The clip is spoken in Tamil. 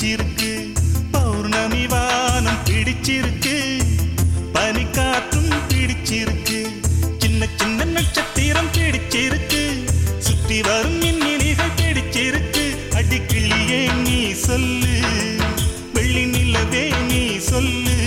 பிடிச்சிருக்கு. பௌர்ணமி வானம் பிடிச்சிருக்கு. பனிக்காற்றும் பிடிச்சிருக்கு. சின்ன சின்ன நட்சத்திரம் பிடிச்சிருக்கு. சுத்தி வரும் மின்னிலிகள் பிடிச்சிருக்கு. அடிக்கிளியே நீ சொல்லு. வெள்ளி நிலவே நீ சொல்லு.